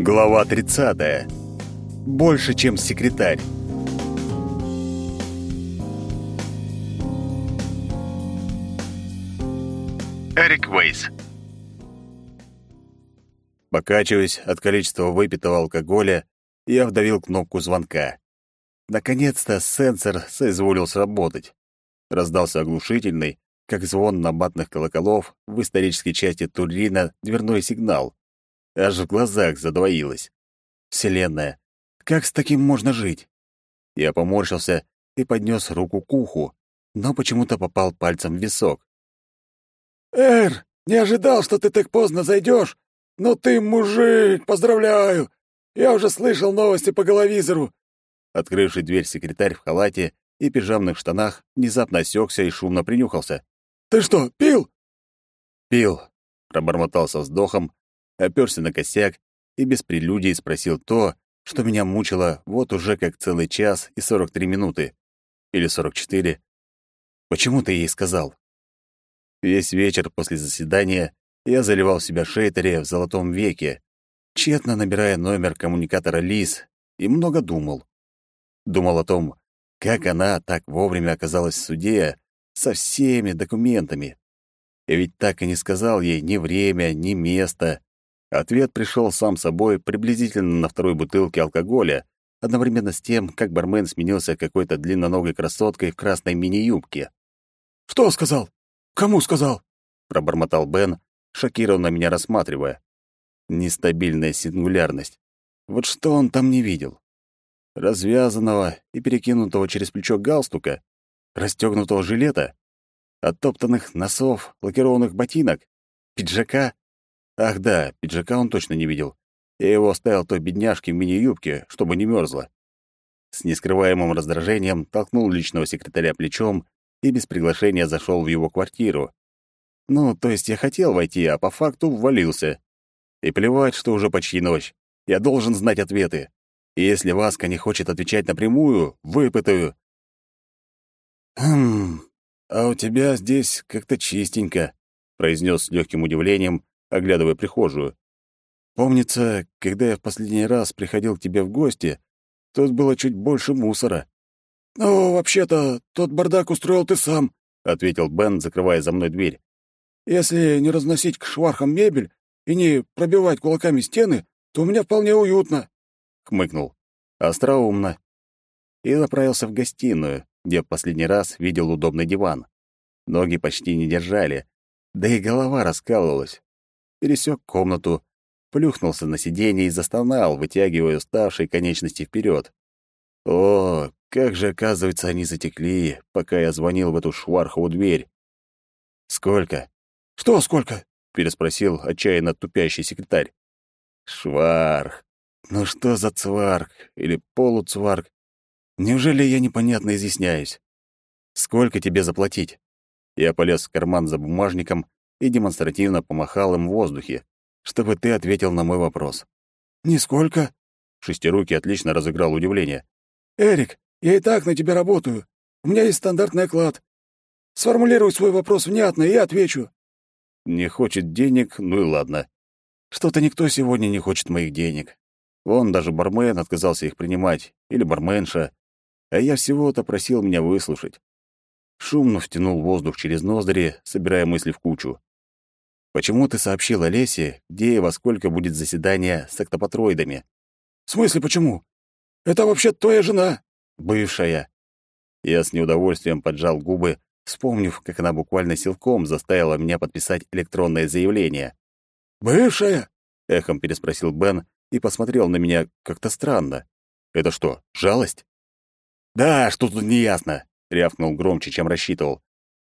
Глава 30. Больше, чем секретарь. Эрик Вейс. Покачиваясь от количества выпитого алкоголя, я вдавил кнопку звонка. Наконец-то сенсор соизволил сработать. Раздался оглушительный, как звон набатных колоколов в исторической части Турина, дверной сигнал. Аж в глазах задвоилось. Вселенная, как с таким можно жить? Я поморщился и поднес руку к уху, но почему-то попал пальцем в висок. «Эр, не ожидал, что ты так поздно зайдешь, но ты мужик, поздравляю! Я уже слышал новости по головизору!» Открывший дверь секретарь в халате и пижамных штанах внезапно осекся и шумно принюхался. «Ты что, пил?» «Пил», — пробормотал со вздохом, оперся на косяк и без прелюдий спросил то, что меня мучило вот уже как целый час и сорок три минуты. Или сорок четыре. «Почему ты ей сказал?» Весь вечер после заседания я заливал себя шейтере в золотом веке, тщетно набирая номер коммуникатора Лис, и много думал. Думал о том, как она так вовремя оказалась в суде со всеми документами. Я ведь так и не сказал ей ни время, ни место. Ответ пришел сам собой приблизительно на второй бутылке алкоголя, одновременно с тем, как бармен сменился какой-то длинноногой красоткой в красной мини-юбке. «Что сказал? Кому сказал?» — пробормотал Бен, шокированно меня рассматривая. Нестабильная сингулярность. Вот что он там не видел? Развязанного и перекинутого через плечо галстука? Расстегнутого жилета? Оттоптанных носов, лакированных ботинок? Пиджака? Ах да, пиджака он точно не видел. Я его оставил той бедняжке в мини-юбке, чтобы не мерзла. С нескрываемым раздражением толкнул личного секретаря плечом и без приглашения зашел в его квартиру. Ну, то есть я хотел войти, а по факту ввалился. И плевать, что уже почти ночь. Я должен знать ответы. И если Васка не хочет отвечать напрямую, выпытаю. «Хм, а у тебя здесь как-то чистенько», — произнес с легким удивлением, оглядывая прихожую. «Помнится, когда я в последний раз приходил к тебе в гости, тут было чуть больше мусора». «Ну, вообще-то, тот бардак устроил ты сам», — ответил Бен, закрывая за мной дверь. «Если не разносить к швархам мебель и не пробивать кулаками стены, то у меня вполне уютно», — хмыкнул. «Остроумно». И направился в гостиную, где в последний раз видел удобный диван. Ноги почти не держали, да и голова раскалывалась. Пересек комнату, плюхнулся на сиденье и застонал, вытягивая уставшие конечности вперед. О, как же, оказывается, они затекли, пока я звонил в эту швархову дверь. «Сколько?» «Что сколько?» — переспросил отчаянно тупящий секретарь. «Шварх. Ну что за цварк или полуцварк? Неужели я непонятно изъясняюсь? Сколько тебе заплатить?» Я полез в карман за бумажником и демонстративно помахал им в воздухе, чтобы ты ответил на мой вопрос. «Нисколько?» Шестирукий отлично разыграл удивление. «Эрик, я и так на тебя работаю. У меня есть стандартный оклад. Сформулируй свой вопрос внятно, и я отвечу». «Не хочет денег, ну и ладно. Что-то никто сегодня не хочет моих денег. Вон даже бармен отказался их принимать, или барменша. А я всего-то просил меня выслушать. Шумно втянул воздух через ноздри, собирая мысли в кучу. «Почему ты сообщил Олесе, где и во сколько будет заседание с октопатроидами?» «В смысле почему? Это вообще твоя жена?» «Бывшая». Я с неудовольствием поджал губы, вспомнив, как она буквально силком заставила меня подписать электронное заявление. «Бывшая?» — эхом переспросил Бен и посмотрел на меня как-то странно. «Это что, жалость?» «Да, что тут неясно. — рявкнул громче, чем рассчитывал.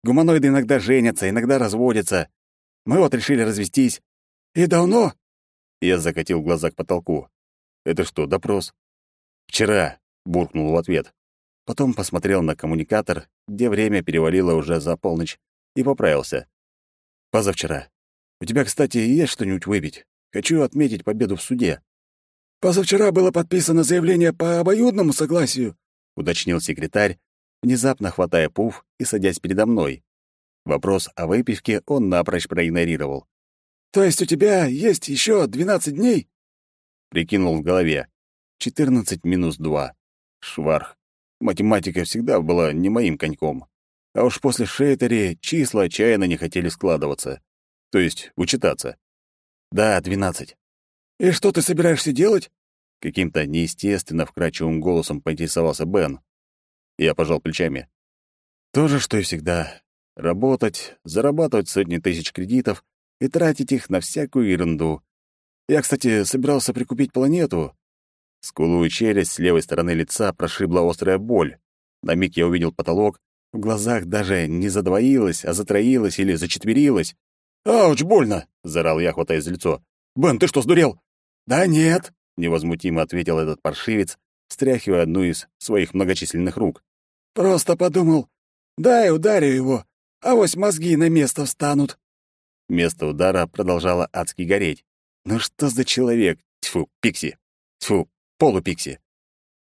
«Гуманоиды иногда женятся, иногда разводятся. Мы вот решили развестись». «И давно?» Я закатил глаза к потолку. «Это что, допрос?» «Вчера», — буркнул в ответ. Потом посмотрел на коммуникатор, где время перевалило уже за полночь, и поправился. «Позавчера. У тебя, кстати, есть что-нибудь выпить? Хочу отметить победу в суде». «Позавчера было подписано заявление по обоюдному согласию», — уточнил секретарь, внезапно хватая пуф и садясь передо мной. Вопрос о выпивке он напрочь проигнорировал. «То есть у тебя есть еще двенадцать дней?» Прикинул в голове. 14 минус 2. Шварх. Математика всегда была не моим коньком. А уж после Шейтери числа отчаянно не хотели складываться. То есть учитаться. Да, 12. «И что ты собираешься делать?» Каким-то неестественно вкрадчивым голосом поинтересовался Бен. Я пожал плечами. То же, что и всегда. Работать, зарабатывать сотни тысяч кредитов и тратить их на всякую ерунду. Я, кстати, собирался прикупить планету. Скулу и челюсть с левой стороны лица прошибла острая боль. На миг я увидел потолок, в глазах даже не задвоилось, а затроилось или зачетверилось. «Ауч, больно!» — заорал я, хватаясь за лицо. «Бен, ты что, сдурел?» «Да нет», — невозмутимо ответил этот паршивец, стряхивая одну из своих многочисленных рук. «Просто подумал, дай ударю его, а вось мозги на место встанут». Место удара продолжало адски гореть. «Ну что за человек? Тьфу, Пикси! Тьфу, полупикси!»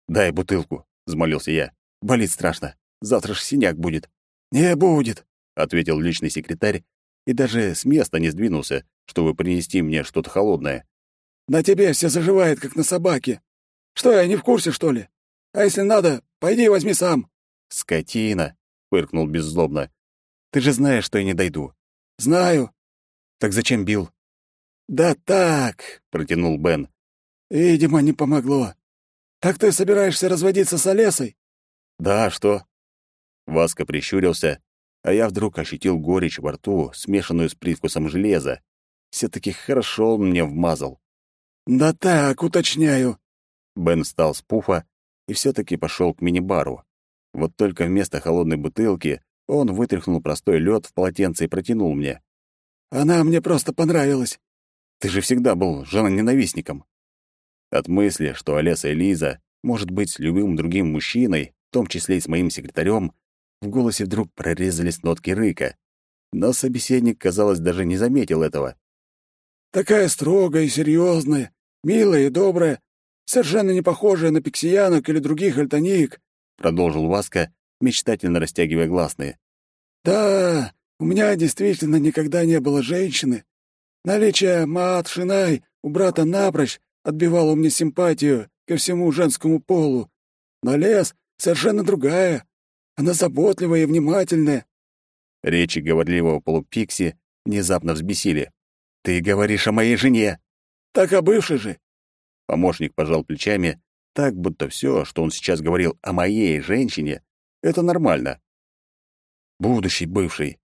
«Дай бутылку», — взмолился я. «Болит страшно. Завтра ж синяк будет». «Не будет», — ответил личный секретарь и даже с места не сдвинулся, чтобы принести мне что-то холодное. На тебе все заживает, как на собаке. Что, я не в курсе, что ли? А если надо, пойди возьми сам». «Скотина!» — фыркнул беззлобно. «Ты же знаешь, что я не дойду». «Знаю». «Так зачем бил?» «Да так», — протянул Бен. «Видимо, не помогло. Так ты собираешься разводиться с Олесой?» «Да, что?» Васка прищурился, а я вдруг ощутил горечь во рту, смешанную с привкусом железа. Все-таки хорошо он мне вмазал. «Да так, уточняю». Бен встал с пуфа и все-таки пошел к мини-бару. Вот только вместо холодной бутылки он вытряхнул простой лед в полотенце и протянул мне. «Она мне просто понравилась». «Ты же всегда был женоненавистником». От мысли, что Олеса и Лиза может быть с любым другим мужчиной, в том числе и с моим секретарем, в голосе вдруг прорезались нотки рыка. Но собеседник, казалось, даже не заметил этого. «Такая строгая и серьезная, милая и добрая, совершенно не похожая на пиксиянок или других альтониек», продолжил Васка, мечтательно растягивая гласные. «Да, у меня действительно никогда не было женщины. Наличие Маат Шинай у брата напрочь отбивало мне симпатию ко всему женскому полу. Но лес совершенно другая. Она заботливая и внимательная». Речи говорливого полупикси внезапно взбесили. «Ты говоришь о моей жене!» Так о бывшей же. Помощник пожал плечами, так будто все, что он сейчас говорил о моей женщине, это нормально. Будущий бывший.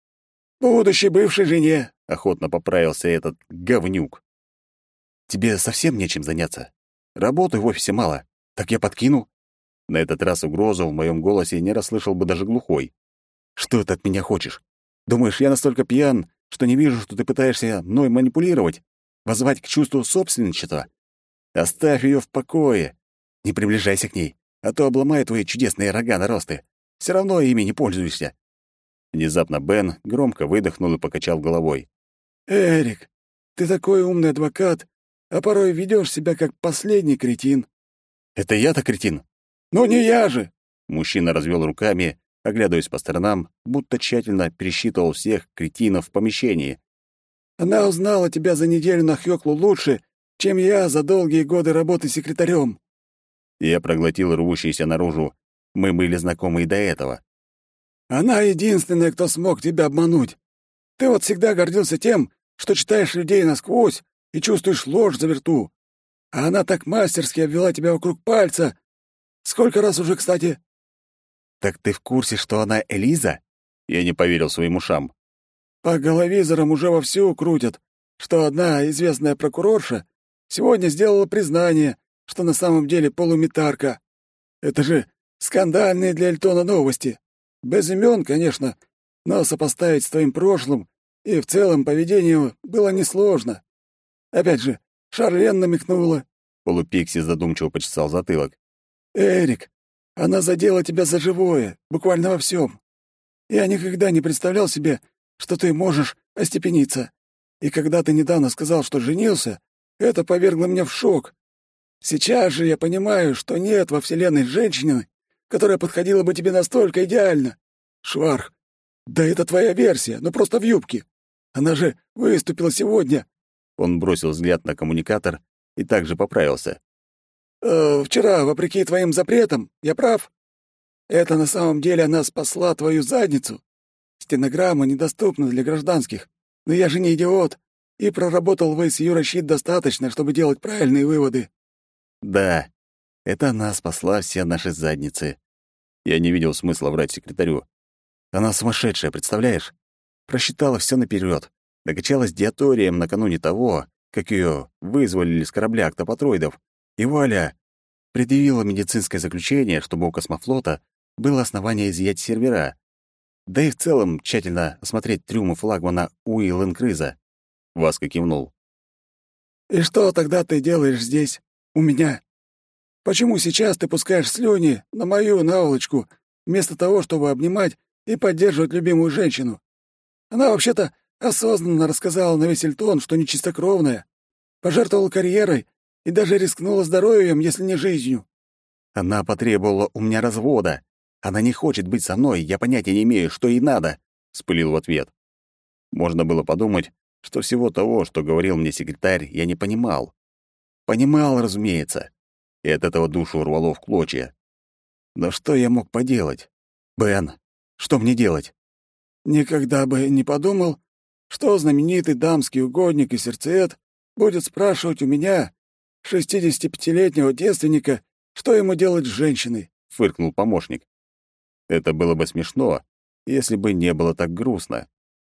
Будущей бывшей жене, охотно поправился этот говнюк. Тебе совсем нечем заняться. Работы в офисе мало. Так я подкину. На этот раз угрозу в моем голосе не расслышал бы даже глухой. Что ты от меня хочешь? Думаешь, я настолько пьян, что не вижу, что ты пытаешься мной манипулировать? Возвать к чувству собственничества? Оставь ее в покое. Не приближайся к ней, а то обломаю твои чудесные рога наросты. Все равно ими не пользуешься». Внезапно Бен громко выдохнул и покачал головой. «Эрик, ты такой умный адвокат, а порой ведешь себя как последний кретин». «Это я-то кретин?» «Ну не я же!» Мужчина развел руками, оглядываясь по сторонам, будто тщательно пересчитывал всех кретинов в помещении. Она узнала тебя за неделю на Хёклу лучше, чем я за долгие годы работы секретарем. Я проглотил рвущийся наружу. Мы были знакомы и до этого. Она единственная, кто смог тебя обмануть. Ты вот всегда гордился тем, что читаешь людей насквозь и чувствуешь ложь за верту. А она так мастерски обвела тебя вокруг пальца. Сколько раз уже, кстати? Так ты в курсе, что она Элиза? Я не поверил своим ушам. По головизорам уже вовсю крутят, что одна известная прокурорша сегодня сделала признание, что на самом деле полуметарка. Это же скандальные для Эльтона новости. Без имен, конечно, но сопоставить с твоим прошлым и в целом поведению было несложно. Опять же, Шарлен намекнула. Полупикси задумчиво почесал затылок. «Эрик, она задела тебя за живое, буквально во всем. Я никогда не представлял себе, что ты можешь остепениться. И когда ты недавно сказал, что женился, это повергло меня в шок. Сейчас же я понимаю, что нет во Вселенной женщины, которая подходила бы тебе настолько идеально. Шварх, да это твоя версия, но просто в юбке. Она же выступила сегодня. Он бросил взгляд на коммуникатор и также поправился. «Э, «Вчера, вопреки твоим запретам, я прав? Это на самом деле она спасла твою задницу. Стенограмма недоступна для гражданских, но я же не идиот и проработал в СЮ Рашид достаточно, чтобы делать правильные выводы». «Да, это она спасла все наши задницы». Я не видел смысла врать секретарю. Она сумасшедшая, представляешь? Просчитала все наперед, докачалась диаторием накануне того, как ее вызволили с корабля октопатроидов, и вуаля! Предъявила медицинское заключение, чтобы у космофлота было основание изъять сервера, да и в целом тщательно осмотреть трюмы флагмана Уилл Инкрыза. Васка кивнул. «И что тогда ты делаешь здесь, у меня? Почему сейчас ты пускаешь слюни на мою наволочку, вместо того, чтобы обнимать и поддерживать любимую женщину? Она вообще-то осознанно рассказала на весь Эльтон, что нечистокровная, пожертвовала карьерой и даже рискнула здоровьем, если не жизнью. Она потребовала у меня развода. Она не хочет быть со мной, я понятия не имею, что ей надо, — спылил в ответ. Можно было подумать, что всего того, что говорил мне секретарь, я не понимал. Понимал, разумеется, и от этого душу рвало в клочья. Но что я мог поделать? Бен, что мне делать? Никогда бы не подумал, что знаменитый дамский угодник и сердцеед будет спрашивать у меня, 65-летнего девственника, что ему делать с женщиной, — фыркнул помощник. Это было бы смешно, если бы не было так грустно.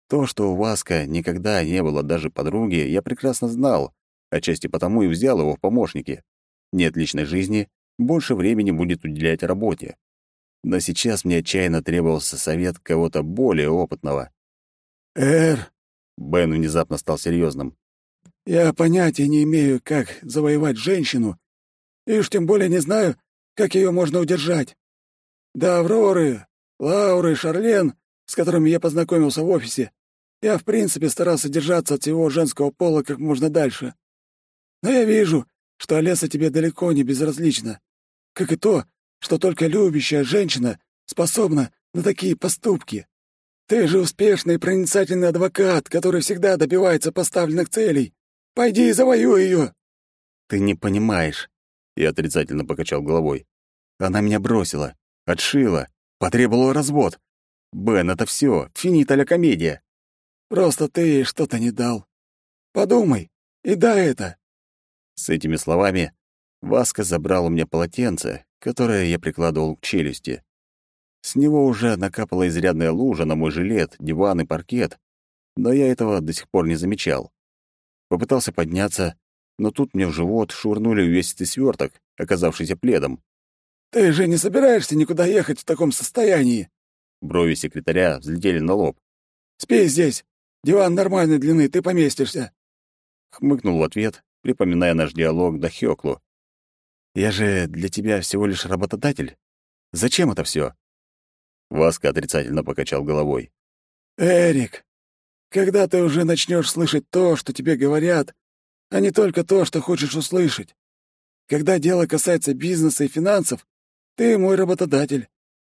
То, что у Васка никогда не было даже подруги, я прекрасно знал, отчасти потому и взял его в помощники. Нет личной жизни, больше времени будет уделять работе. Но сейчас мне отчаянно требовался совет кого-то более опытного. «Эр!» — Бен внезапно стал серьезным. «Я понятия не имею, как завоевать женщину, и уж тем более не знаю, как ее можно удержать. Да, Авроры, Лауры, Шарлен, с которыми я познакомился в офисе, я в принципе старался держаться от всего женского пола как можно дальше. Но я вижу, что Олеса тебе далеко не безразлична, как и то, что только любящая женщина способна на такие поступки. Ты же успешный и проницательный адвокат, который всегда добивается поставленных целей. Пойди и завоюй ее. Ты не понимаешь. Я отрицательно покачал головой. Она меня бросила, отшила, потребовала развод. Бен, это все, финита ля комедия. Просто ты ей что-то не дал. Подумай, и дай это. С этими словами Васка забрал у меня полотенце, которое я прикладывал к челюсти. С него уже накапала изрядная лужа на мой жилет, диван и паркет, но я этого до сих пор не замечал. Попытался подняться, но тут мне в живот швырнули увесистый сверток, оказавшийся пледом. «Ты же не собираешься никуда ехать в таком состоянии?» Брови секретаря взлетели на лоб. «Спи здесь. Диван нормальной длины, ты поместишься». Хмыкнул в ответ, припоминая наш диалог до Хёклу. «Я же для тебя всего лишь работодатель. Зачем это все? Васка отрицательно покачал головой. «Эрик, когда ты уже начнешь слышать то, что тебе говорят, а не только то, что хочешь услышать? Когда дело касается бизнеса и финансов, ты мой работодатель,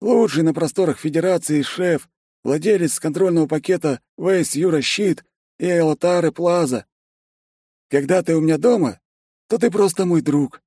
лучший на просторах Федерации шеф, владелец контрольного пакета Вейс Юра Щит и Элотары Плаза. Когда ты у меня дома, то ты просто мой друг.